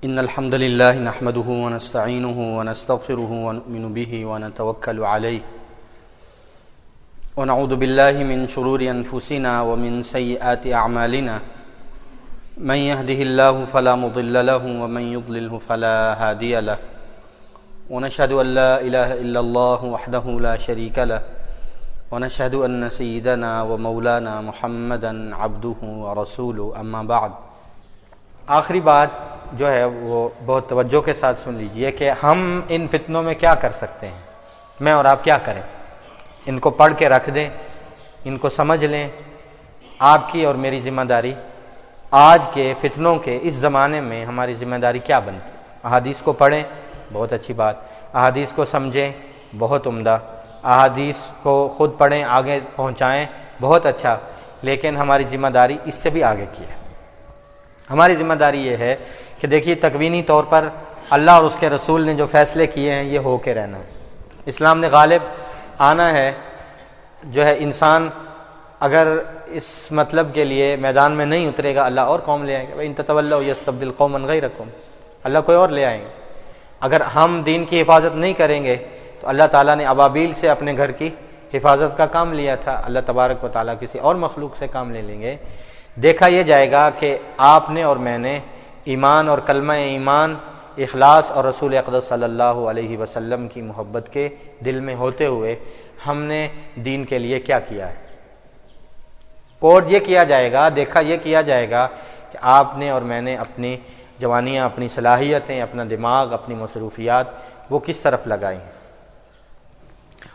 إن الحمد لله نحمده ونستعينه ونستغفره ونؤمن به ونتوكل عليه. ونعوذ بالله من شرور أنفسنا ومن سيئات أعمالنا. من يهده الله فلا مضل له ومن يضلله فلا هادي له. ونشهد أن لا إله إلا الله وحده لا شريك له. ونشهد أن سيدنا ومولانا محمدا عبده ورسوله. أما بعد آخری بات جو ہے وہ بہت توجہ کے ساتھ سن لیجیے کہ ہم ان فتنوں میں کیا کر سکتے ہیں؟ میں اور آپ کیا کریں؟ ان کو پڑھ کے رکھ دیں، ان کو سمجھ لیں۔ آپ کی اور میری ذمہ داری، آج کے فتنوں کے اس زمانے میں ہماری ذمہ داری کیا بنتی؟ احادیث کو پڑھیں، بہت اچھی بات۔ احادیث کو سمجھیں، بہت عمدہ۔ احادیث کو خود پڑھیں، آگے پہنچائیں، بہت اچھا۔ لیکن ہماری ذمہ داری اس سے بھی آگے کی ہے۔ ہماری ذمہ داری یہ ہے کہ دیکھیے تکوینی طور پر اللہ اور اس کے رسول نے جو فیصلے کیے ہیں یہ ہو کے رہنا اسلام نے غالب آنا ہے جو ہے انسان اگر اس مطلب کے لیے میدان میں نہیں اترے گا اللہ اور قوم لے آئیں گے۔ ان تطول یس تبدیل قوم رقم اللہ کوئی اور لے آئیں گے۔ اگر ہم دین کی حفاظت نہیں کریں گے تو اللہ تعالیٰ نے ابابیل سے اپنے گھر کی حفاظت کا کام لیا تھا۔ اللہ تبارک و تعالیٰ کسی اور مخلوق سے کام لے لیں گے۔ دیکھا یہ جائے گا کہ آپ نے اور میں نے ایمان اور کلمہ ایمان، اخلاص اور رسول اقدس صلی اللہ علیہ وسلم کی محبت کے دل میں ہوتے ہوئے ہم نے دین کے لیے کیا کیا ہے؟ کوڈ یہ کیا جائے گا، دیکھا یہ کیا جائے گا کہ آپ نے اور میں نے اپنی جوانیاں، اپنی صلاحیتیں، اپنا دماغ، اپنی مصروفیات وہ کس طرف لگائی ہیں؟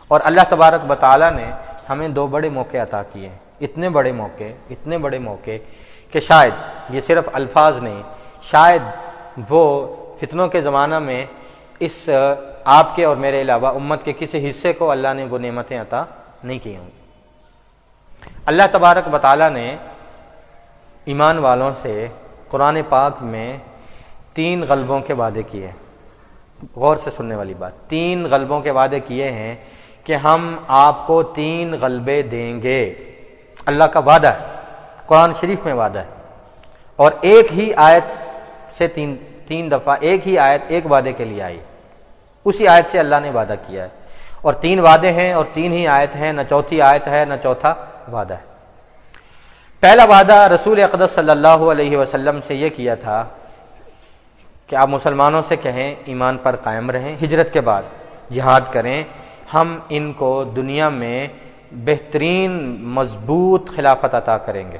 اور اللہ تبارک بطالہ نے ہمیں دو بڑے موقع عطا کیے ہیں۔ اتنے بڑے موقع، اتنے بڑے موقع کہ شاید یہ صرف الفاظ نہیں، شاید وہ فتنوں کے زمانہ میں اس آپ کے اور میرے علاوہ امت کے کسی حصے کو اللہ نے وہ نعمتیں عطا نہیں کی ہوں۔ اللہ تبارک بطالہ نے ایمان والوں سے قرآن پاک میں تین غلبوں کے وعدے کیے۔ غور سے سننے والی بات، تین غلبوں کے وعدے کیے ہیں کہ ہم آپ کو تین غلبے دیں گے۔ اللہ کا وعدہ ہے، قرآن شریف میں وعدہ ہے۔ اور ایک ہی آیت سے تین تین دفعہ ایک ہی آیت ایک وعدے کے لیے آئی۔ اسی آیت سے اللہ نے وعدہ کیا ہے۔ اور تین وعدے ہیں اور تین ہی آیت ہیں، نہ چوتھی آیت ہے، نہ چوتھا وعدہ ہے۔ پہلا وعدہ رسول اقدس صلی اللہ علیہ وسلم سے یہ کیا تھا کہ آپ مسلمانوں سے کہیں ایمان پر قائم رہیں، ہجرت کے بعد جہاد کریں، ہم ان کو دنیا میں بہترین مضبوط خلافت عطا کریں گے۔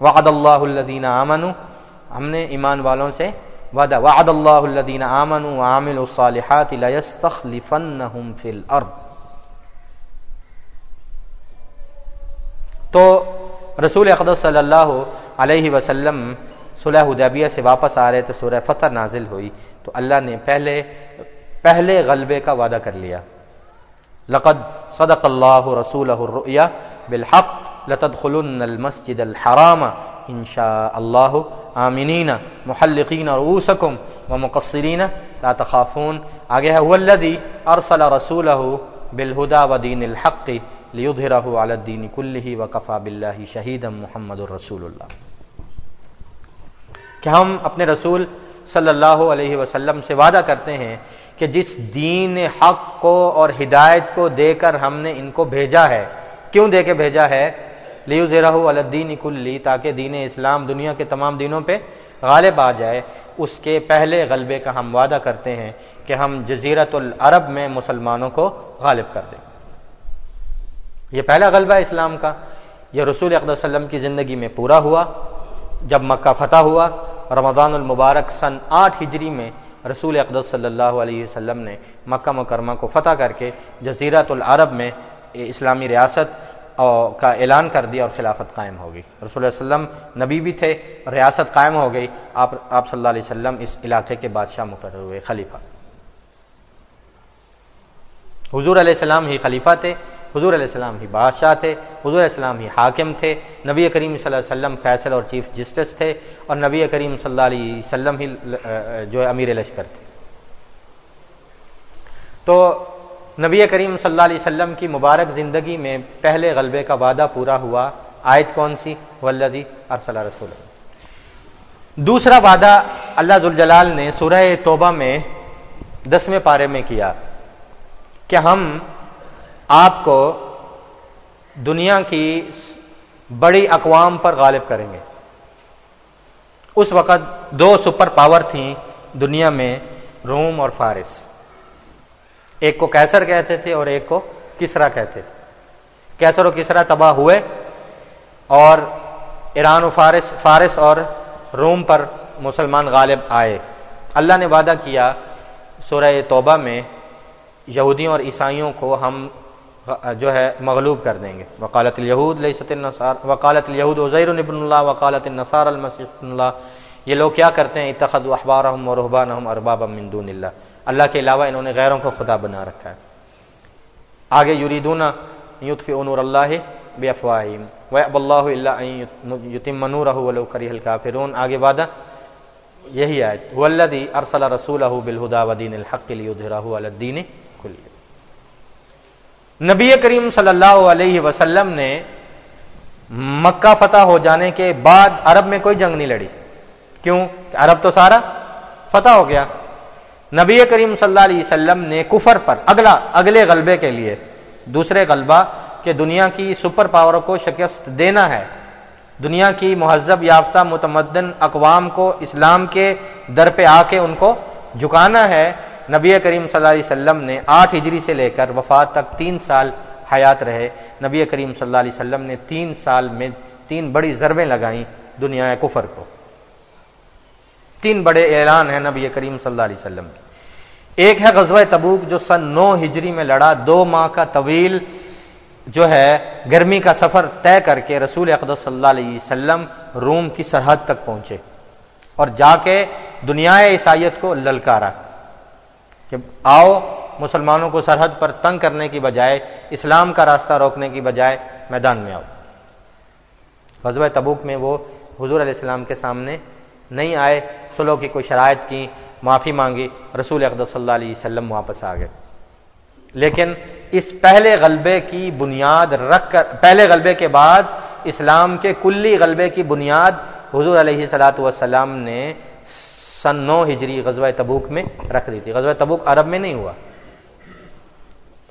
وعد اللہ الدین آمن ہم نے ایمان والوں سے وعدہ۔ وعد اللہ الدین آمن عامل الصالحات ليستخلفنهم في الارض۔ تو رسول اقدس صلی اللہ علیہ وسلم صلح حدیبیہ سے واپس آ رہے تو سورہ فتح نازل ہوئی۔ تو اللہ نے پہلے پہلے غلبے کا وعدہ کر لیا۔ لقد صدق اللہ رسول الرؤیا بالحق لتدخلن المسجد الحرام ان شاء اللہ آمنین محلقین رؤوسکم ومقصرین لا تخافون. آگے ہے، هو الذي ارسل رسوله بالهدى ودين الحق لیظہرہ علی الدین کلہ وکفا باللہ شہیدا محمد الرسول اللہ کہ ہم اپنے رسول صلی اللہ علیہ وسلم سے وعدہ کرتے ہیں کہ جس دین حق کو اور ہدایت کو دے کر ہم نے ان کو بھیجا ہے، کیوں دے کے بھیجا ہے؟ لیظہرہ علی الدین کلی تاکہ دین اسلام دنیا کے تمام دینوں پہ غالب آ جائے۔ اس کے پہلے غلبے کا ہم وعدہ کرتے ہیں کہ ہم جزیرت العرب میں مسلمانوں کو غالب کر دیں۔ یہ پہلا غلبہ اسلام کا۔ یہ رسول اقدام وسلم کی زندگی میں پورا ہوا۔ جب مکہ فتح ہوا، رمضان المبارک سن آٹھ ہجری میں رسول اقدس صلی اللہ علیہ وسلم نے مکہ مکرمہ کو فتح کر کے جزیرت العرب میں اسلامی ریاست کا اعلان کر دیا اور خلافت قائم ہو گئی۔ رسول اللہ علیہ وسلم نبی بھی تھے، ریاست قائم ہو گئی۔ آپ آپ صلی اللہ علیہ وسلم اس علاقے کے بادشاہ مقرر ہوئے، خلیفہ۔ حضور علیہ السلام ہی خلیفہ تھے۔ حضور علیہ السلام ہی بادشاہ تھے، حضور علیہ السلام ہی حاکم تھے، نبی کریم صلی اللہ علیہ وسلم فیصل اور چیف جسٹس تھے اور نبی کریم صلی اللہ علیہ وسلم ہی جو ہے امیر لشکر تھے۔ تو نبی کریم صلی اللہ علیہ وسلم کی مبارک زندگی میں پہلے غلبے کا وعدہ پورا ہوا۔ آیت کون سی؟ ولدی ارسلہ رسول دوسرا وعدہ اللہ ذوالجلال نے سورہ توبہ میں دسویں پارے میں کیا کہ ہم آپ کو دنیا کی بڑی اقوام پر غالب کریں گے۔ اس وقت دو سپر پاور تھیں دنیا میں روم اور فارس۔ ایک کو کیسر کہتے تھے اور ایک کو کسرا کہتے تھے۔ کیسر و کسرا تباہ ہوئے اور ایران و فارس فارس اور روم پر مسلمان غالب آئے۔ اللہ نے وعدہ کیا سورہ توبہ میں یہودیوں اور عیسائیوں کو ہم جو ہے مغلوب کر دیں گے۔ وکالت الہود النصار وکالت الہود عزیر ابن اللہ وکالت النصار المسیح اللہ۔ یہ لوگ کیا کرتے ہیں؟ اتخذ احبارہم و رحبانہم اربابا من دون اللہ۔ اللہ کے علاوہ انہوں نے غیروں کو خدا بنا رکھا ہے۔ آگے یریدون یطفئ نور اللہ بافواہہم۔ ویب اللہ الا ان یتم نورہ ولو کرہ الکافرون۔ آگے وعدہ، یہی آیت۔ والذی ارسل رسولہ بالہدى ودین الحق لیظہرہ علی الدین۔ نبی کریم صلی اللہ علیہ وسلم نے مکہ فتح ہو جانے کے بعد عرب میں کوئی جنگ نہیں لڑی۔ کیوں؟ عرب تو سارا فتح ہو گیا۔ نبی کریم صلی اللہ علیہ وسلم نے کفر پر اگلا، اگلے غلبے کے لیے، دوسرے غلبہ کہ دنیا کی سپر پاور کو شکست دینا ہے۔ دنیا کی مہذب یافتہ متمدن اقوام کو اسلام کے در پہ آ کے ان کو جھکانا ہے۔ نبی کریم صلی اللہ علیہ وسلم نے آٹھ ہجری سے لے کر وفات تک تین سال حیات رہے۔ نبی کریم صلی اللہ علیہ وسلم نے تین سال میں تین بڑی ضربیں لگائیں دنیا کفر کو۔ تین بڑے اعلان ہیں نبی کریم صلی اللہ علیہ وسلم کی ایک ہے غزوہ تبوک جو سن نو ہجری میں لڑا۔ دو ماہ کا طویل جو ہے گرمی کا سفر طے کر کے رسول اقدس صلی اللہ علیہ وسلم روم کی سرحد تک پہنچے اور جا کے دنیا عیسائیت کو للکارا۔ کہ آؤ مسلمانوں کو سرحد پر تنگ کرنے کی بجائے، اسلام کا راستہ روکنے کی بجائے میدان میں آؤ۔ غزوہ تبوک میں وہ حضور علیہ السلام کے سامنے نہیں آئے سلو کی کوئی شرائط کی معافی مانگی، رسول اقدس صلی اللہ علیہ وسلم واپس آ گئے۔ لیکن اس پہلے غلبے کی بنیاد رکھ کر، پہلے غلبے کے بعد اسلام کے کلی غلبے کی بنیاد حضور علیہ سلاۃ والسلام نے سن نو ہجری غزوہ تبوک میں رکھ دی تھی۔ غزوہ تبوک عرب میں نہیں ہوا۔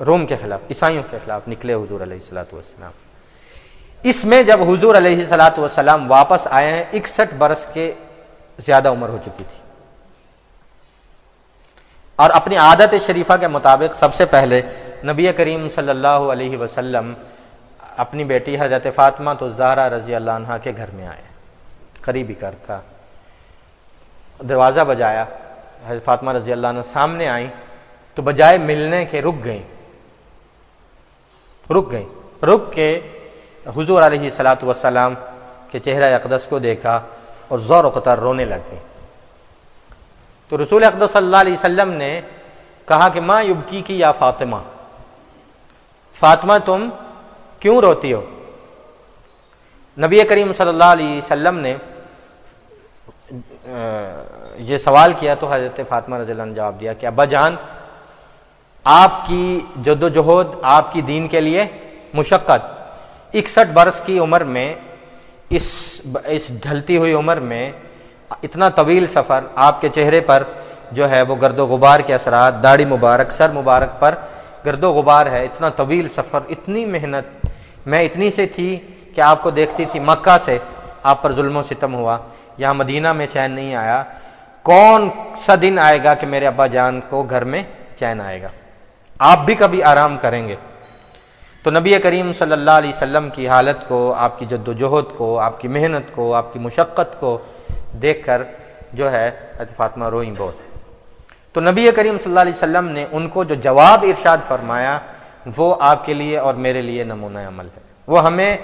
روم کے خلاف، عیسائیوں کے خلاف نکلے حضور علیہ السلاۃ والسلام۔ اس میں جب حضور علیہ سلاۃ والسلام واپس آئے ہیں، اکسٹھ برس کے زیادہ عمر ہو چکی تھی۔ اور اپنی عادت شریفہ کے مطابق سب سے پہلے نبی کریم صلی اللہ علیہ وسلم اپنی بیٹی حضرت فاطمہ تو زہرا رضی اللہ عنہ کے گھر میں آئے۔ قریبی کر تھا۔ دروازہ بجایا، حضرت فاطمہ رضی اللہ عنہ سامنے آئی تو بجائے ملنے کے رک گئیں۔ رک گئیں۔ رک کے حضور علیہ سلاۃ وسلام کے چہرہ اقدس کو دیکھا اور زور و قطر رونے لگ گئی تو رسول اقدس صلی اللہ علیہ وسلم نے کہا کہ ماں یبکی کی یا فاطمہ؟ فاطمہ تم کیوں روتی ہو؟ نبی کریم صلی اللہ علیہ وسلم نے یہ سوال کیا تو حضرت فاطمہ رضی اللہ نے جواب دیا کہ ابا جان، آپ کی جد و جہد، آپ کی دین کے لیے مشقت، اکسٹھ برس کی عمر میں، اس اس ڈھلتی ہوئی عمر میں اتنا طویل سفر آپ کے چہرے پر جو ہے وہ گرد و غبار کے اثرات، داڑھی مبارک، سر مبارک پر گرد و غبار ہے، اتنا طویل سفر، اتنی محنت، میں اتنی سے تھی کہ آپ کو دیکھتی تھی مکہ سے آپ پر ظلم و ستم ہوا۔ یہاں مدینہ میں چین نہیں آیا۔ کون سا دن آئے گا کہ میرے ابا جان کو گھر میں چین آئے گا؟ آپ بھی کبھی آرام کریں گے۔ تو نبی کریم صلی اللہ علیہ وسلم کی حالت کو، آپ کی جد و جہد کو، آپ کی محنت کو، آپ کی مشقت کو دیکھ کر جو ہے فاطمہ روئیں بہت۔ تو نبی کریم صلی اللہ علیہ وسلم نے ان کو جو جواب ارشاد فرمایا، وہ آپ کے لیے اور میرے لیے نمونہ عمل ہے۔ وہ ہمیں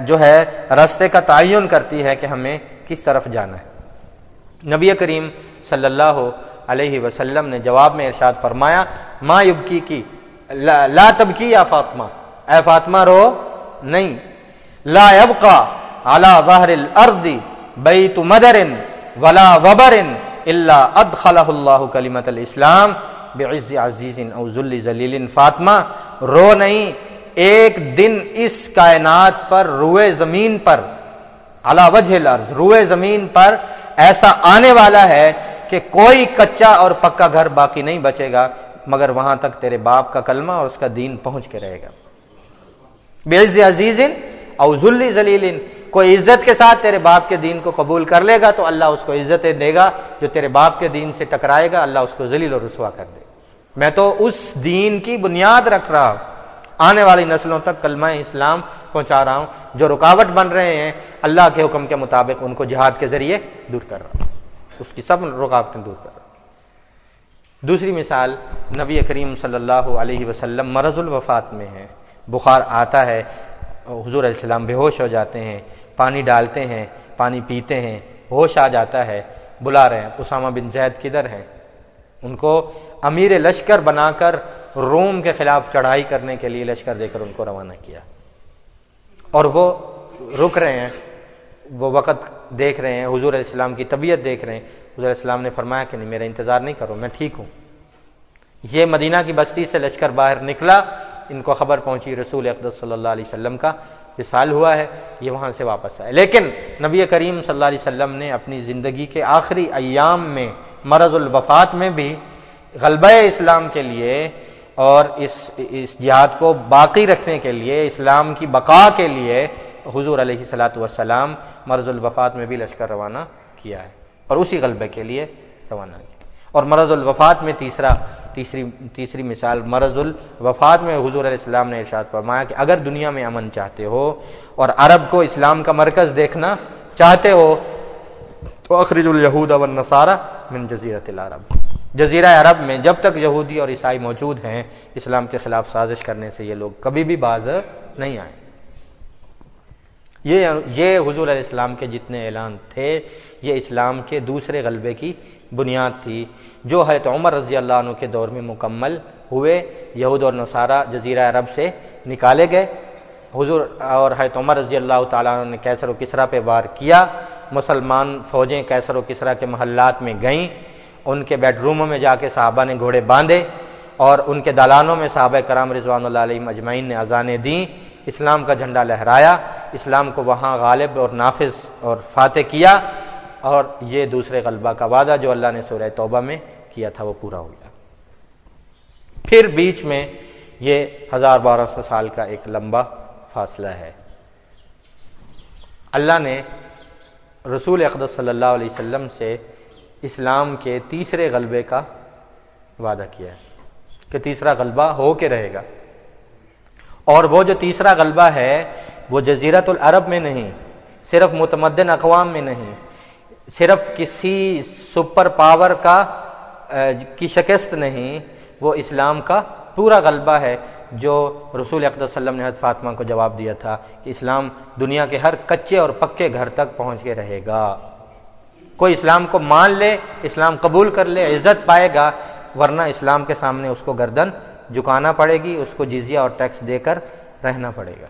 جو ہے رستے کا تعین کرتی ہے کہ ہمیں کس طرف جانا ہے؟ نبی کریم صلی اللہ علیہ وسلم نے جواب میں ارشاد فرمایا، ما یبکی کی، لا تبکی یا فاطمہ؟ اے فاطمہ، رو، نہیں۔ لا يبقى على ظهر الارض بیت مدر ولا وبر الا ادخلہ اللہ کلمت الاسلام بعز عزیز او ذل ذلیل۔ فاطمہ، رو نہیں۔ ایک دن اس کائنات پر، روئے زمین پر وجہ الارض، روئے زمین پر ایسا آنے والا ہے کہ کوئی کچا اور پکا گھر باقی نہیں بچے گا، مگر وہاں تک تیرے باپ کا کلمہ اور اس کا دین پہنچ کے رہے گا۔ بےز عزیز او ذلی ذلیل کوئی عزت کے ساتھ تیرے باپ کے دین کو قبول کر لے گا تو اللہ اس کو عزت دے گا، جو تیرے باپ کے دین سے ٹکرائے گا، اللہ اس کو ذلیل اور رسوا کر دے۔ میں تو اس دین کی بنیاد رکھ رہا ہوں۔ آنے والی نسلوں تک کلمہ اسلام پہنچا رہا ہوں۔ جو رکاوٹ بن رہے ہیں، اللہ کے حکم کے مطابق ان کو جہاد کے ذریعے دور کر رہا ہوں۔ اس کی سب رکاوٹیں دور کر رہا ہوں۔ دوسری مثال، نبی کریم صلی اللہ علیہ وسلم مرض الوفات میں ہے بخار آتا ہے، حضور علیہ السلام بے ہوش ہو جاتے ہیں، پانی ڈالتے ہیں، پانی پیتے ہیں، ہوش آ جاتا ہے، بلا رہے ہیں۔ اسامہ بن زید کدھر ہیں؟ ان کو امیر لشکر بنا کر روم کے خلاف چڑھائی کرنے کے لیے لشکر دے کر ان کو روانہ کیا۔ اور وہ رک رہے ہیں، وہ وقت دیکھ رہے ہیں، حضور علیہ السلام کی طبیعت دیکھ رہے ہیں۔ حضور علیہ السلام نے فرمایا کہ نہیں، میرا انتظار نہیں کرو، میں ٹھیک ہوں۔ یہ مدینہ کی بستی سے لشکر باہر نکلا۔ ان کو خبر پہنچی رسول اقدس صلی اللہ علیہ وسلم کا۔ سال ہوا ہے، یہ وہاں سے واپس آئے۔ لیکن نبی کریم صلی اللہ علیہ وسلم نے اپنی زندگی کے آخری ایام میں، مرض الوفات میں بھی غلبہ اسلام کے لیے اور اس اس جہاد کو باقی رکھنے کے لیے، اسلام کی بقا کے لیے حضور علیہ صلاۃ والسلام مرض الوفات میں بھی لشکر روانہ کیا ہے اور اسی غلبے کے لیے روانہ کیا اور مرض الوفات میں تیسرا، تیسری تیسری مثال، مرض الوفات میں حضور علیہ السلام نے ارشاد فرمایا کہ اگر دنیا میں امن چاہتے ہو اور عرب کو اسلام کا مرکز دیکھنا چاہتے ہو تو اخرج الہود والنصارى من جزیرت العرب۔ جزیرہ عرب میں جب تک یہودی اور عیسائی موجود ہیں، اسلام کے خلاف سازش کرنے سے یہ لوگ کبھی بھی باز نہیں آئے۔ یہ یہ حضور علیہ السلام کے جتنے اعلان تھے، یہ اسلام کے دوسرے غلبے کی بنیاد تھی۔ جو حضرت عمر رضی اللہ عنہ کے دور میں مکمل ہوئے، یہود اور نصارہ جزیرہ عرب سے نکالے گئے۔ حضور اور حضرت عمر رضی اللہ تعالیٰ عنہ نے کیسر و کسرا پہ وار کیا۔ مسلمان فوجیں کیسر و کسرا کے محلات میں گئیں۔ ان کے بیڈ روموں میں جا کے صحابہ نے گھوڑے باندھے اور ان کے دالانوں میں صحابہ کرام رضوان اللہ علیہ مجمعین نے اذانیں دیں۔ اسلام کا جھنڈا لہرایا، اسلام کو وہاں غالب اور نافذ اور فاتح کیا اور یہ دوسرے غلبہ کا وعدہ جو اللہ نے سورہ توبہ میں کیا تھا وہ پورا ہو گیا۔ پھر بیچ میں یہ ہزار بارہ سو سال کا ایک لمبا فاصلہ ہے۔ اللہ نے رسول اقدس صلی اللہ علیہ وسلم سے اسلام کے تیسرے غلبے کا وعدہ کیا ہے کہ تیسرا غلبہ ہو کے رہے گا۔ اور وہ جو تیسرا غلبہ ہے، وہ جزیرت العرب میں نہیں، صرف متمدن اقوام میں نہیں، صرف کسی سپر پاور کا کی شکست نہیں، وہ اسلام کا پورا غلبہ ہے، جو رسول اقدس وسلم نے حضرت فاطمہ کو جواب دیا تھا کہ اسلام دنیا کے ہر کچے اور پکے گھر تک پہنچ کے رہے گا۔ کوئی اسلام کو مان لے، اسلام قبول کر لے، عزت پائے گا، ورنہ اسلام کے سامنے اس کو گردن جکانا پڑے گی، اس کو جزیہ اور ٹیکس دے کر رہنا پڑے گا۔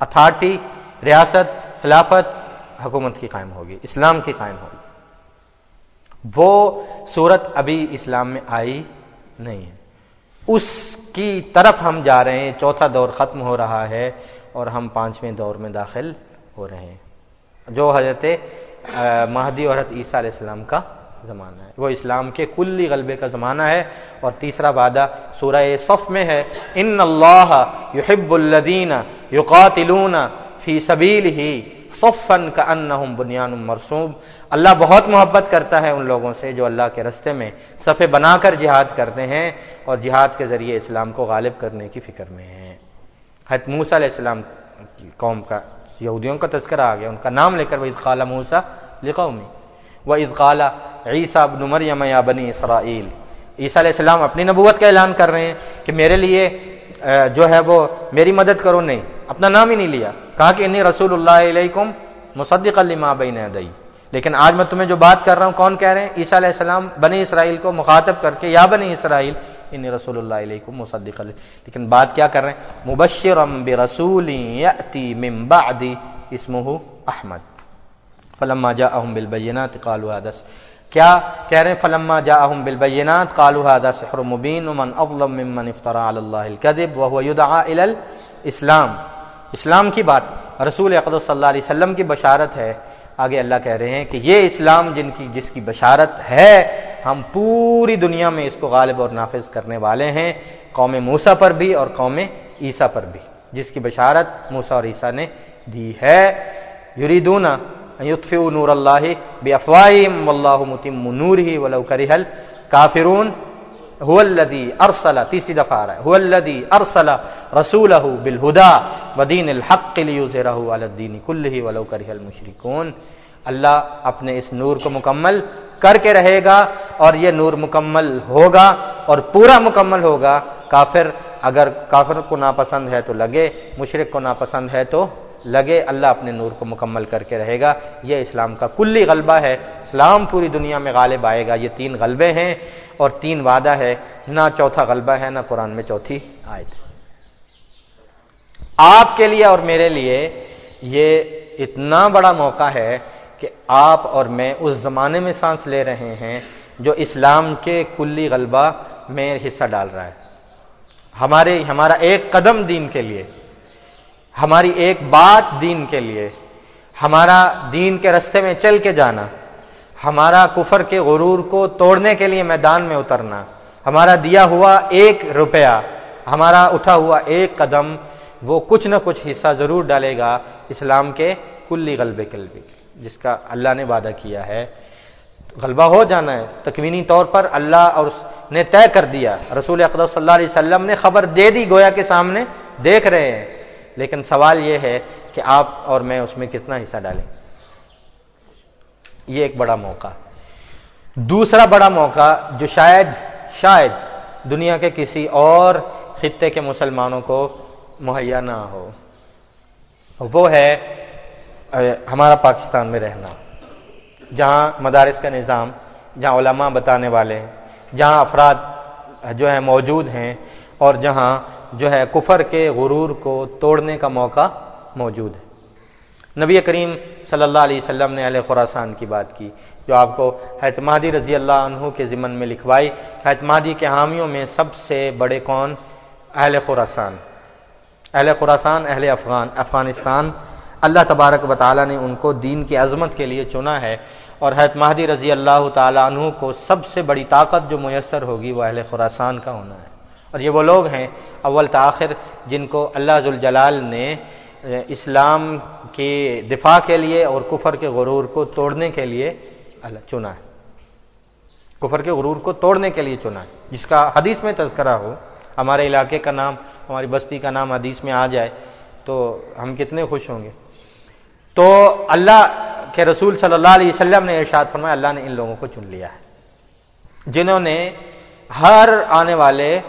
اتھارٹی، ریاست، خلافت حکومت کی قائم ہوگی، اسلام کی قائم ہوگی۔ وہ صورت ابھی اسلام میں آئی نہیں ہے۔ اس کی طرف ہم جا رہے ہیں، چوتھا دور ختم ہو رہا ہے اور ہم پانچویں دور میں داخل ہو رہے ہیں۔ جو حضرت مہدی اور حضرت عیسیٰ علیہ السلام کا زمانہ ہے۔ وہ اسلام کے کلی غلبے کا زمانہ ہے اور تیسرا وعدہ سورہ صف میں ہے۔ ان اللہ یحب الذین یقاتلون فی سبیلہ صفن کا انہم بنیان مرسوم اللہ بہت محبت کرتا ہے ان لوگوں سے جو اللہ کے رستے میں صفے بنا کر جہاد کرتے ہیں اور جہاد کے ذریعے اسلام کو غالب کرنے کی فکر میں ہیں۔ حت موسیٰ علیہ السلام کی قوم کا یہودیوں کا تذکرہ آ گیا، ان کا نام لے کر وہ ادخالہ موسا لقومی وہ ادخالہ عیسیٰ ابن مریم یا بنی اسرائیل عیسیٰ علیہ السلام اپنی نبوت کا اعلان کر رہے ہیں کہ میرے لیے جو ہے وہ میری مدد کرو، نہیں، اپنا نام ہی نہیں لیا۔ کہا کہ انی رسول اللہ علیکم مصدق الما بین دئی لیکن آج میں تمہیں جو بات کر رہا ہوں، کون کہہ رہے ہیں؟ عیسیٰ علیہ السلام بنی اسرائیل کو مخاطب کر کے، یا بنی اسرائیل انی رسول اللہ علیکم مصدق علیہ لیکن بات کیا کر رہے ہیں مبشر برسول یأتی من بعد اسمہ احمد فلما جاءہم بالبینات قالوا هذا کیا کہہ رہے ہیں فلما جاءہم بالبینات قالوا هذا سحر مبین ومن اظلم ممن افترى على الله الكذب وهو يدعى الى الاسلام اسلام کی بات رسول اقدس صلی اللہ علیہ وسلم کی بشارت ہے آگے اللہ کہہ رہے ہیں کہ یہ اسلام جن کی جس کی بشارت ہے ہم پوری دنیا میں اس کو غالب اور نافذ کرنے والے ہیں، قوم موسا پر بھی اور قوم عیسیٰ پر بھی، جس کی بشارت موسا اور عیسیٰ نے دی ہے۔ یریدون یطفئوا نور اللہ بافواہہم واللہ متم نورہ ولو کرہ الکافرون۔ هو الذي ارسل، تیسری دفعہ آ رہا ہے۔ هو الذي ارسل رسوله بالهدى ودين الحق ليظهره على الدين كله ولو كره المشركون اللہ اپنے اس نور کو مکمل کر کے رہے گا اور یہ نور مکمل ہوگا اور پورا مکمل ہوگا۔ کافر اگر کافر کو ناپسند ہے تو لگے مشرق کو ناپسند ہے تو لگے۔ اللہ اپنے نور کو مکمل کر کے رہے گا۔ یہ اسلام کا کلی غلبہ ہے۔ اسلام پوری دنیا میں غالب آئے گا۔ یہ تین غلبے ہیں اور تین وعدہ ہے۔ نہ چوتھا غلبہ ہے، نہ قرآن میں چوتھی آیت۔ آپ کے لیے اور میرے لیے یہ اتنا بڑا موقع ہے کہ آپ اور میں اس زمانے میں سانس لے رہے ہیں جو اسلام کے کلی غلبہ میں حصہ ڈال رہا ہے۔ ہمارے، ہمارا ایک قدم دین کے لیے، ہماری ایک بات دین کے لیے، ہمارا دین کے رستے میں چل کے جانا، ہمارا کفر کے غرور کو توڑنے کے لیے میدان میں اترنا، ہمارا دیا ہوا ایک روپیہ، ہمارا اٹھا ہوا ایک قدم، وہ کچھ نہ کچھ حصہ ضرور ڈالے گا اسلام کے کلی غلبے قلبے جس کا اللہ نے وعدہ کیا ہے۔ غلبہ ہو جانا ہے۔ تکوینی طور پر اللہ اور نے طے کر دیا۔ رسول اقدام صلی اللہ علیہ وسلم نے خبر دے دی گویا کے سامنے، دیکھ رہے ہیں۔ لیکن سوال یہ ہے کہ آپ اور میں اس میں کتنا حصہ ڈالیں۔ یہ ایک بڑا موقع۔ دوسرا بڑا موقع جو شاید شاید دنیا کے کسی اور خطے کے مسلمانوں کو مہیا نہ ہو، وہ ہے ہمارا پاکستان میں رہنا۔ جہاں مدارس کا نظام، جہاں علماء بتانے والے ہیں، جہاں افراد جو ہے موجود ہیں، اور جہاں جو ہے کفر کے غرور کو توڑنے کا موقع موجود ہے۔ نبی کریم صلی اللہ علیہ وسلم نے علیہ خوراسان کی بات کی، جو آپ کو مہدی رضی اللہ عنہ کے ضمن میں لکھوائی۔ مہدی کے حامیوں میں سب سے بڑے کون؟ اہل خوراسان اہل خوراسان اہل افغان، افغانستان۔ اللہ تبارک و تعالیٰ نے ان کو دین کی عظمت کے لیے چنا ہے اور حید مہدی رضی اللہ تعالیٰ عنہ کو سب سے بڑی طاقت جو میسر ہوگی وہ اہل خوراسان کا ہونا ہے۔ اور یہ وہ لوگ ہیں اول تاخر جن کو اللہ ذوالجلال نے اسلام کے دفاع کے لیے اور کفر کے غرور کو توڑنے کے لیے چنا ہے۔ کفر کے غرور کو توڑنے کے لیے چنا ہے۔ جس کا حدیث میں تذکرہ ہو، ہمارے علاقے کا نام، ہماری بستی کا نام حدیث میں آ جائے تو ہم کتنے خوش ہوں گے۔ تو اللہ کے رسول صلی اللہ علیہ وسلم نے ارشاد فرمایا، اللہ نے ان لوگوں کو چن لیا ہے۔ جنہوں نے ہر آنے والے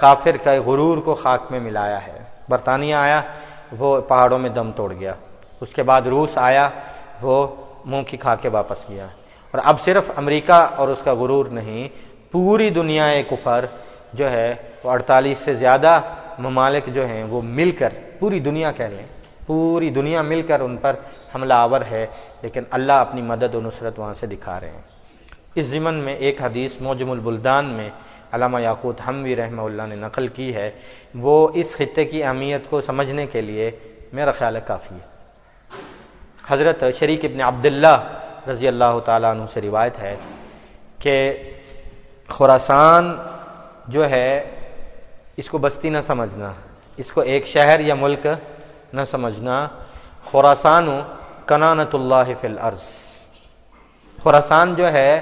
کافر کا غرور کو خاک میں ملایا ہے۔ برطانیہ آیا، وہ پہاڑوں میں دم توڑ گیا۔ اس کے بعد روس آیا، وہ منہ کی کھا کے واپس گیا اور اب صرف امریکہ اور اس کا غرور نہیں، پوری دنیا کفر جو ہے، وہ اڑتالیس سے زیادہ ممالک جو ہیں، وہ مل کر پوری دنیا کہہ لیں پوری دنیا مل کر ان پر حملہ آور ہے، لیکن اللہ اپنی مدد و نصرت وہاں سے دکھا رہے ہیں۔ اس ضمن میں ایک حدیث موجم البلدان میں علامہ یاقوت حموی رحمہ اللہ نے نقل کی ہے۔ وہ اس خطے کی اہمیت کو سمجھنے کے لیے میرا خیال ہے کافی ہے۔ حضرت شریک ابن عبداللہ رضی اللہ تعالیٰ عنہ سے روایت ہے کہ خوراسان جو ہے، اس کو بستی نہ سمجھنا، اس کو ایک شہر یا ملک نہ سمجھنا خوراسان کنانت اللہ فی الارض۔ خوراسان جو ہے،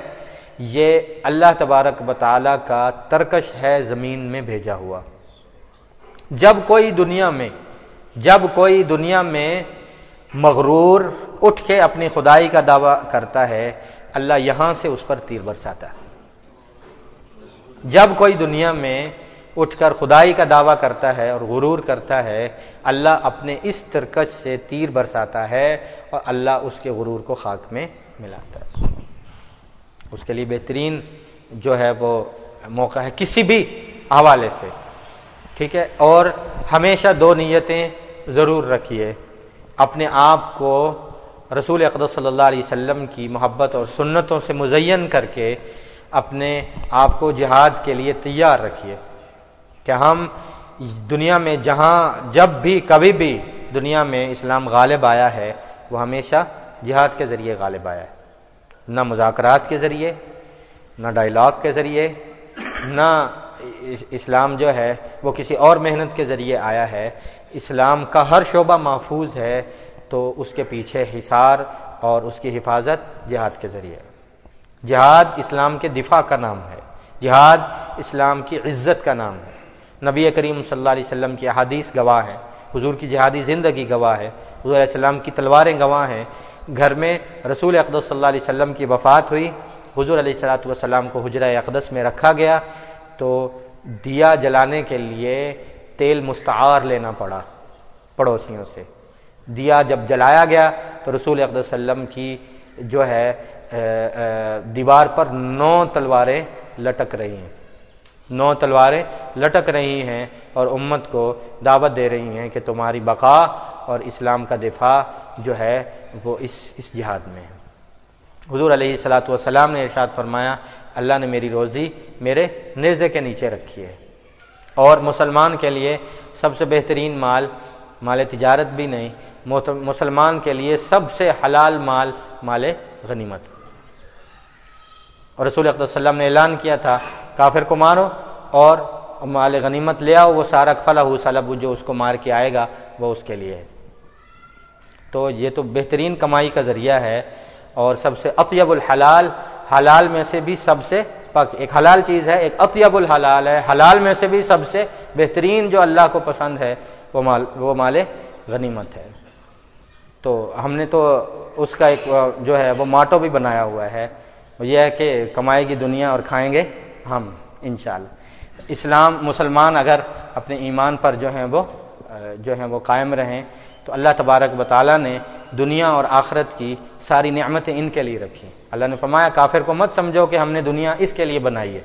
یہ اللہ تبارک بطالہ کا ترکش ہے زمین میں بھیجا ہوا۔ جب کوئی دنیا میں، جب کوئی دنیا میں مغرور اٹھ کے اپنی خدائی کا دعویٰ کرتا ہے، اللہ یہاں سے اس پر تیر برساتا ہے۔ جب کوئی دنیا میں اٹھ کر خدائی کا دعویٰ کرتا ہے اور غرور کرتا ہے، اللہ اپنے اس ترکش سے تیر برساتا ہے اور اللہ اس کے غرور کو خاک میں ملاتا ہے۔ اس کے لیے بہترین جو ہے وہ موقع ہے کسی بھی حوالے سے۔ ٹھیک ہے؟ اور ہمیشہ دو نیتیں ضرور رکھیے۔ اپنے آپ کو رسول اقدس صلی اللہ علیہ وسلم کی محبت اور سنتوں سے مزین کر کے اپنے آپ کو جہاد کے لیے تیار رکھیے۔ کہ ہم دنیا میں جہاں جب بھی کبھی بھی دنیا میں اسلام غالب آیا ہے، وہ ہمیشہ جہاد کے ذریعے غالب آیا ہے۔ نہ مذاکرات کے ذریعے، نہ ڈائلاگ کے ذریعے، نہ اسلام جو ہے، وہ کسی اور محنت کے ذریعے آیا ہے۔ اسلام کا ہر شعبہ محفوظ ہے، تو اس کے پیچھے حصار اور اس کی حفاظت جہاد کے ذریعے جہاد اسلام کے دفاع کا نام ہے۔ جہاد اسلام کی عزت کا نام ہے۔ نبی کریم صلی اللہ علیہ وسلم کی احادیث گواہ ہے حضور کی جہادی زندگی گواہ ہے حضور علیہ السلام کی تلواریں گواہ ہیں۔ گھر میں رسول اقدس صلی اللہ علیہ وسلم کی وفات ہوئی، حضور علیہ السلاۃ والسلام کو حجرہ اقدس میں رکھا گیا تو دیا جلانے کے لیے تیل مستعار لینا پڑا پڑوسیوں سے۔ دیا جب جلایا گیا تو رسول اقدس وسلم کی جو ہے دیوار پر نو تلواریں لٹک رہی ہیں۔ نو تلواریں لٹک رہی ہیں اور امت کو دعوت دے رہی ہیں کہ تمہاری بقا اور اسلام کا دفاع جو ہے وہ اس اس جہاد میں ہے۔ حضور علیہ السلاۃ والسلام نے ارشاد فرمایا، اللہ نے میری روزی میرے نیزے کے نیچے رکھی ہے۔ اور مسلمان کے لیے سب سے بہترین مال مال تجارت بھی نہیں مسلمان کے لیے سب سے حلال مال مال غنیمت۔ اور رسول وسلم نے اعلان کیا تھا کافر کو مارو اور مال غنیمت لے آؤ، وہ سارا فلاح سلب جو اس کو مار کے آئے گا، وہ اس کے لیے ہے۔ تو یہ تو بہترین کمائی کا ذریعہ ہے اور سب سے اطیب الحلال، حلال میں سے بھی سب سے پک ایک حلال چیز ہے، ایک اطیب الحلال ہے۔ حلال میں سے بھی سب سے بہترین جو اللہ کو پسند ہے، وہ مال وہ مال غنیمت ہے۔ تو ہم نے تو اس کا ایک جو ہے، وہ ماٹو بھی بنایا ہوا ہے۔ یہ ہے کہ کمائے گی دنیا اور کھائیں گے۔ ہم انشاءاللہ۔ اسلام مسلمان اگر اپنے ایمان پر جو ہیں وہ جو ہیں وہ قائم رہیں، تو اللہ تبارک و تعالیٰ نے دنیا اور آخرت کی ساری نعمتیں ان کے لیے رکھی۔ اللہ نے فرمایا، کافر کو مت سمجھو کہ ہم نے دنیا اس کے لیے بنائی ہے۔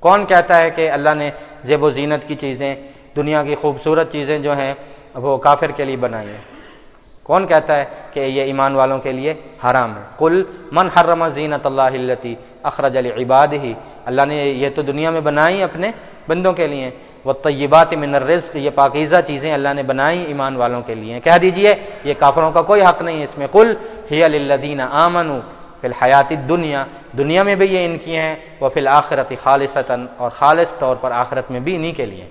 کون کہتا ہے کہ اللہ نے زیب و زینت کی چیزیں، دنیا کی خوبصورت چیزیں جو ہیں وہ کافر کے لیے بنائی ہیں؟ کون کہتا ہے کہ یہ ایمان والوں کے لیے حرام ہے؟ کل من حرم زینت اللہ التی اخرج علی عباد ہی اللہ نے یہ تو دنیا میں بنائی اپنے بندوں کے لیے۔ وہ طیبات من الرزق، یہ پاکیزہ چیزیں اللہ نے بنائی ایمان والوں کے لیے۔ کہہ دیجیے، یہ کافروں کا کوئی حق نہیں ہے اس میں۔ کل ہی الدین آمن فی الحیات دنیا دنیا میں بھی یہ ان کی ہیں۔ وہ فی الآخرت خالصتاً اور خالص طور پر آخرت میں بھی انہی کے لیے۔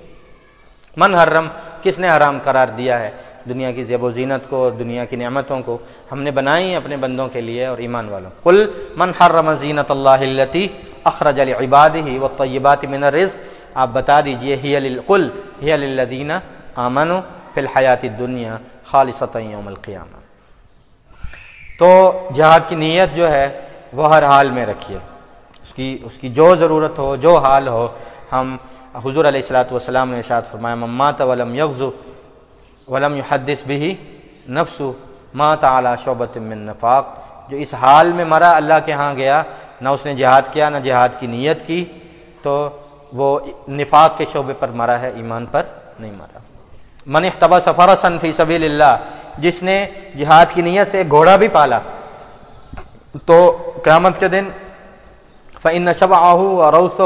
من حرم، کس نے حرام قرار دیا ہے؟ دنیا کی زیب و زینت کو اور دنیا کی نعمتوں کو ہم نے بنائی اپنے بندوں کے لیے اور ایمان والوں کل من حرم زینت اللہ اخرج العباد ہی و طیبات من الرزق۔ آپ بتا دیجیے، ہی کل ہی الدین آمن فی الحیات دنیا خالص یوم القیامہ۔ تو جہاد کی نیت جو ہے وہ ہر حال میں رکھیے۔ اس کی اس کی جو ضرورت ہو، جو حال ہو، ہم حضور علیہ السلاۃ والسلام نے ارشاد فرمایا ممات ولم یغزو ولم يحدث بھی نفس ما تعالی شعبت من نفاق. جو اس حال میں مرا، اللہ کے ہاں گیا، نہ اس نے جہاد کیا، نہ جہاد کی نیت کی، تو وہ نفاق کے شعبے پر مرا ہے، ایمان پر نہیں مرا۔ من احتبا سفر فی سبیل اللہ، جس نے جہاد کی نیت سے گھوڑا بھی پالا، تو قیامت کے دن فن شب آہو اور روسہ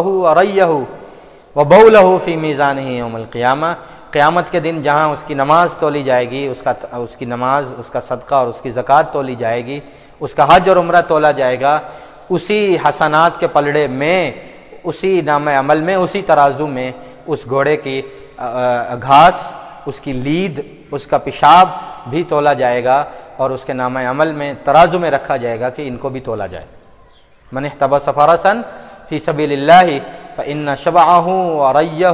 اور بول فی میزان ہی یوم القیامہ قیامت کے دن جہاں اس کی نماز تولی جائے گی، اس کا اس کی نماز، اس کا صدقہ اور اس کی زکوٰۃ تولی جائے گی، اس کا حج اور عمرہ تولا جائے گا، اسی حسنات کے پلڑے میں، اسی نام عمل میں، اسی ترازو میں اس گھوڑے کی گھاس، اس کی لید، اس کا پیشاب بھی تولا جائے گا اور اس کے نام عمل میں، ترازو میں رکھا جائے گا کہ ان کو بھی تولا جائے۔ من تبا سفارسن فی سبیل اللہ ان شباہ و ریہ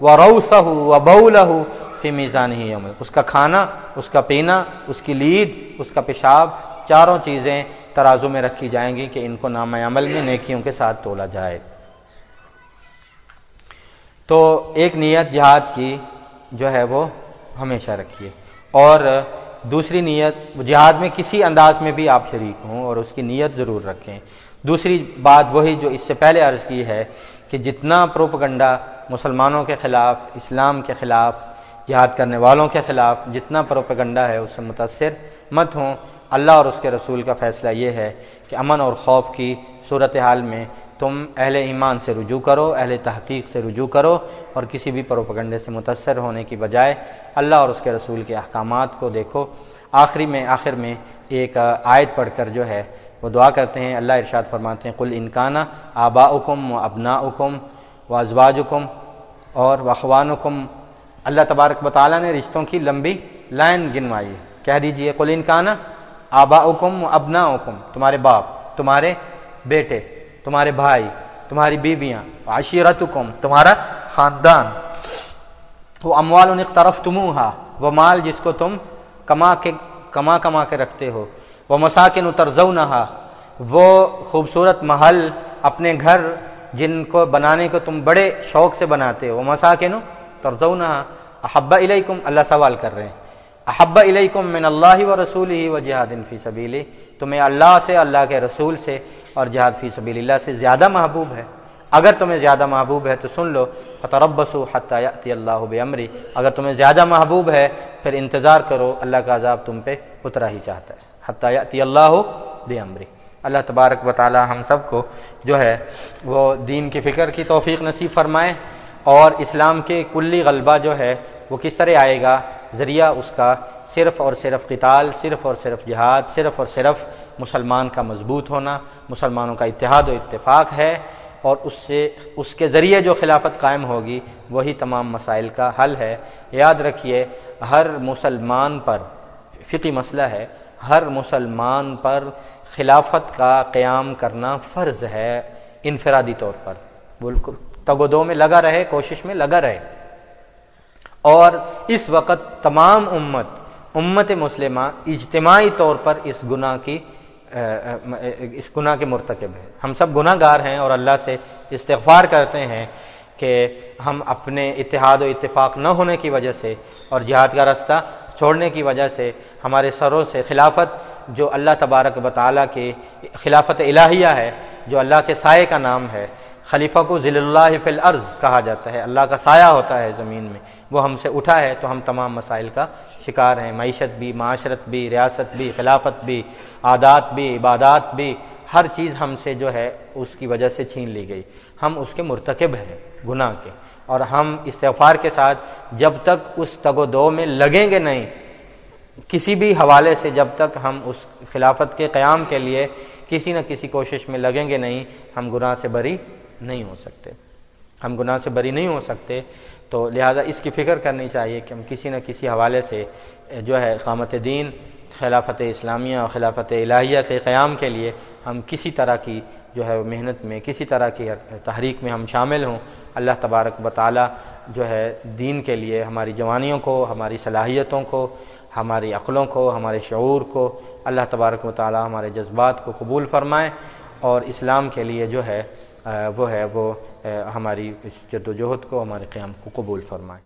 و روسہ و بولہ فی میزان ہی عمل اس کا کھانا، اس کا پینا، اس کی لید، اس کا پیشاب، چاروں چیزیں ترازو میں رکھی جائیں گی کہ ان کو نام عمل میں نیکیوں کے ساتھ تولا جائے۔ تو ایک نیت جہاد کی جو ہے وہ ہمیشہ رکھیے۔ اور دوسری نیت، جہاد میں کسی انداز میں بھی آپ شریک ہوں اور اس کی نیت ضرور رکھیں۔ دوسری بات وہی جو اس سے پہلے عرض کی ہے کہ جتنا پروپگنڈا مسلمانوں کے خلاف، اسلام کے خلاف، جہاد کرنے والوں کے خلاف جتنا پروپگنڈا ہے، اس سے متاثر مت ہوں۔ اللہ اور اس کے رسول کا فیصلہ یہ ہے کہ امن اور خوف کی صورت حال میں تم اہل ایمان سے رجوع کرو، اہل تحقیق سے رجوع کرو اور کسی بھی پروپگنڈے سے متاثر ہونے کی بجائے اللہ اور اس کے رسول کے احکامات کو دیکھو۔ آخری میں، آخر میں ایک آیت پڑھ کر جو ہے وہ دعا کرتے ہیں، اللہ ارشاد فرماتے ہیں کل انکانہ آبا اکم و ابنا اکم و ازواج حکم اور وخوان حکم اللہ تبارک و تعالیٰ نے رشتوں کی لمبی لائن گنوائی کہہ دیجیے کل انکانہ آبا اکم و ابنا اکم تمہارے باپ، تمہارے بیٹے، تمہارے بھائی، تمہاری بیویاں۔ عشیرت حکم تمہارا خاندان۔ وہ اموال ان طرف تمہا وہ مال جس کو تم کما کے، کما کما کے رکھتے ہو۔ وہ مساکن اترزو وہ خوبصورت محل اپنے گھر جن کو بنانے کو تم بڑے شوق سے بناتے ہو وہ مساکن ترزو احبا علیکم اللہ سوال کر رہے ہیں۔ احبا علیکم من اللہ و رسول ہی و جہاد فی سبیلی تمہیں اللہ سے، اللہ کے رسول سے اور جہاد فی سبیل اللہ سے زیادہ محبوب ہے۔ اگر تمہیں زیادہ محبوب ہے تو سن لو فتربسو حتی یأتی اللہ بعمری اگر تمہیں زیادہ محبوب ہے، پھر انتظار کرو، اللہ کا عذاب تم پہ اترا ہی چاہتا ہے۔ حتی یأتی اللہ بعمری اللہ تبارک و تعالی ہم سب کو جو ہے وہ دین کی فکر کی توفیق نصیب فرمائے اور اسلام کے کلی غلبہ جو ہے وہ کس طرح آئے گا؟ ذریعہ اس کا صرف اور صرف قتال، صرف اور صرف جہاد، صرف اور صرف مسلمان کا مضبوط ہونا، مسلمانوں کا اتحاد و اتفاق ہے اور اس سے، اس کے ذریعے جو خلافت قائم ہوگی، وہی تمام مسائل کا حل ہے۔ یاد رکھیے، ہر مسلمان پر فقی مسئلہ ہے۔ ہر مسلمان پر خلافت کا قیام کرنا فرض ہے انفرادی طور پر۔ بالکل تگودوں میں لگا رہے، کوشش میں لگا رہے۔ اور اس وقت تمام امت امت مسلمہ اجتماعی طور پر اس گناہ کی اس گناہ کے مرتکب ہے ہم سب گناہ گار ہیں اور اللہ سے استغفار کرتے ہیں کہ ہم اپنے اتحاد و اتفاق نہ ہونے کی وجہ سے اور جہاد کا رستہ چھوڑنے کی وجہ سے ہمارے سروں سے خلافت جو اللہ تبارک و تعالیٰ کی خلافت الہیہ ہے، جو اللہ کے سائے کا نام ہے خلیفہ کو ضلع اللہ فی الارض کہا جاتا ہے۔ اللہ کا سایہ ہوتا ہے زمین میں۔ وہ ہم سے اٹھا ہے تو ہم تمام مسائل کا شکار ہیں۔ معیشت بھی، معاشرت بھی، ریاست بھی، خلافت بھی، عادات بھی، عبادات بھی، ہر چیز ہم سے جو ہے اس کی وجہ سے چھین لی گئی۔ ہم اس کے مرتکب ہیں، گناہ کے۔ اور ہم استغفار کے ساتھ جب تک اس تگ و دو میں لگیں گے نہیں، کسی بھی حوالے سے جب تک ہم اس خلافت کے قیام کے لیے کسی نہ کسی کوشش میں لگیں گے نہیں، ہم گناہ سے بری نہیں ہو سکتے۔ ہم گناہ سے بری نہیں ہو سکتے، تو لہذا اس کی فکر کرنی چاہیے کہ ہم کسی نہ کسی حوالے سے جو ہے قامت دین، خلافت اسلامیہ اور خلافت الہیہ کے قیام کے لیے ہم کسی طرح کی جو ہے محنت میں، کسی طرح کی تحریک میں ہم شامل ہوں۔ اللہ تبارک و تعالی جو ہے دین کے لیے ہماری جوانیوں کو، ہماری صلاحیتوں کو، ہماری عقلوں کو، ہمارے شعور کو، اللہ تبارک و تعالی ہمارے جذبات کو قبول فرمائے اور اسلام کے لیے جو ہے وہ ہے، وہ ہماری اس جد و جہد کو ہمارے قیام کو قبول فرمائے۔